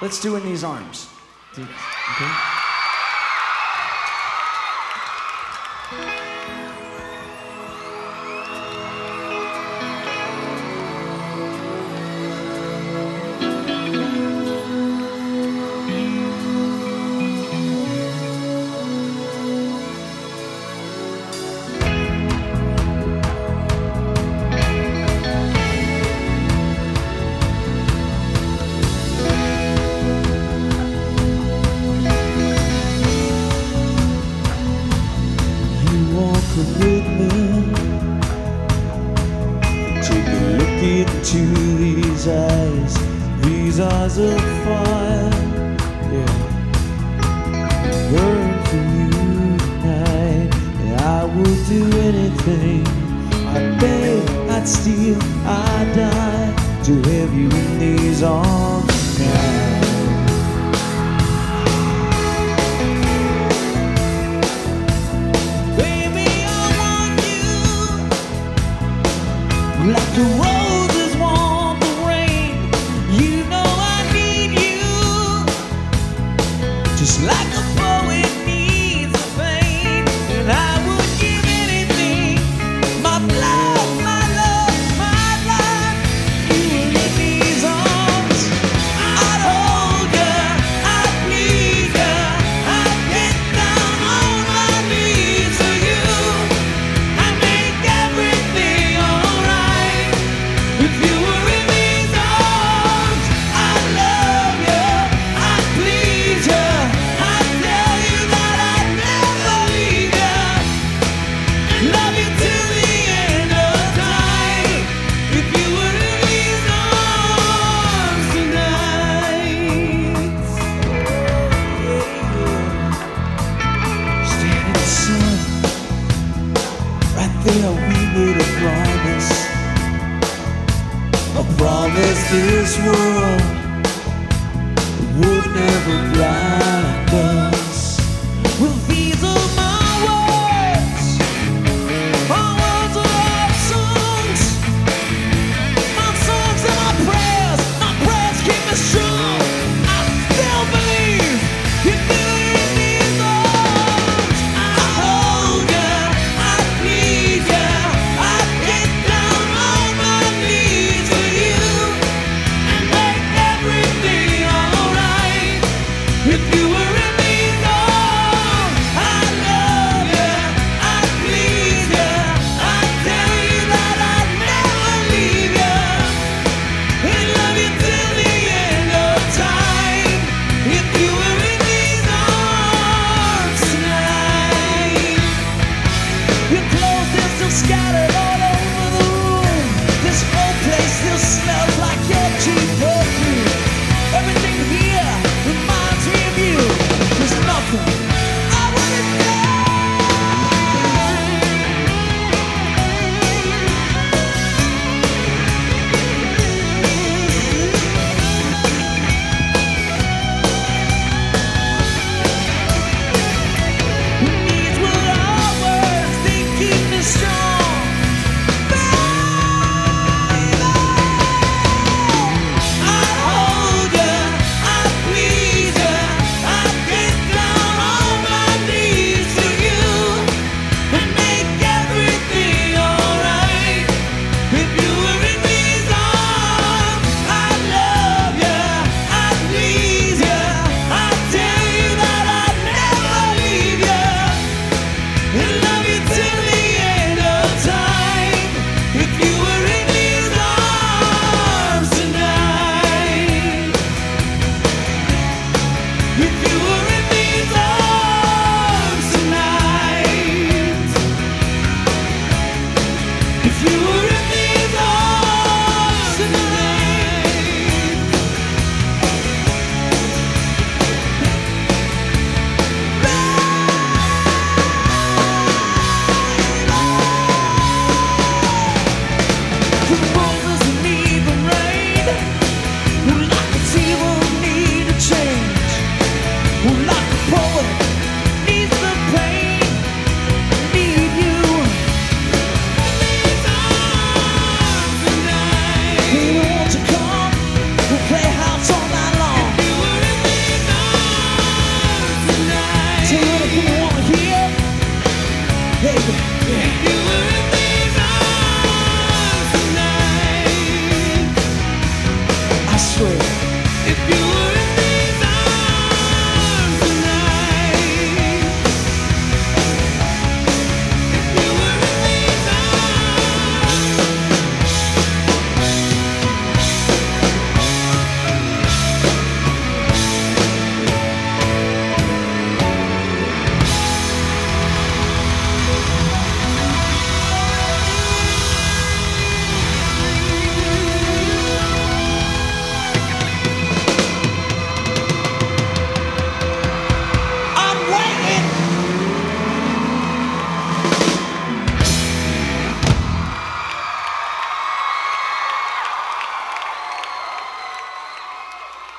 Let's do it in these arms. Okay? A commitment. Take a look into these eyes, these eyes of fire. Yeah, burn for you tonight. And I would do anything. I'd beg, I'd steal, I'd die to have you in these arms just like long as this world would never. Yeah.